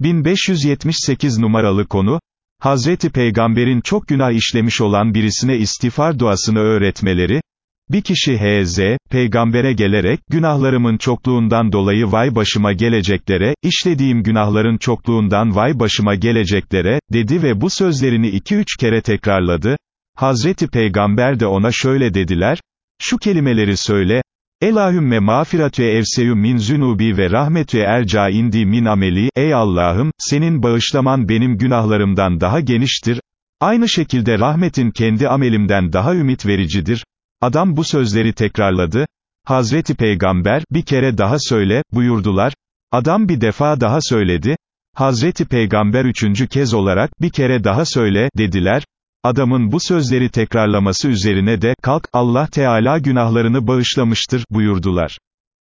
1578 numaralı konu, Hazreti Peygamber'in çok günah işlemiş olan birisine istiğfar duasını öğretmeleri, bir kişi H.Z., peygambere gelerek, günahlarımın çokluğundan dolayı vay başıma geleceklere, işlediğim günahların çokluğundan vay başıma geleceklere, dedi ve bu sözlerini iki üç kere tekrarladı. Hazreti Peygamber de ona şöyle dediler, şu kelimeleri söyle, Elahümme mağfiratü evseyü min zünubi ve rahmetü erca indi min ameli, ey Allah'ım, senin bağışlaman benim günahlarımdan daha geniştir, aynı şekilde rahmetin kendi amelimden daha ümit vericidir. Adam bu sözleri tekrarladı, Hazreti Peygamber, bir kere daha söyle, buyurdular, adam bir defa daha söyledi, Hazreti Peygamber üçüncü kez olarak, bir kere daha söyle, dediler, Adamın bu sözleri tekrarlaması üzerine de, kalk, Allah Teala günahlarını bağışlamıştır, buyurdular.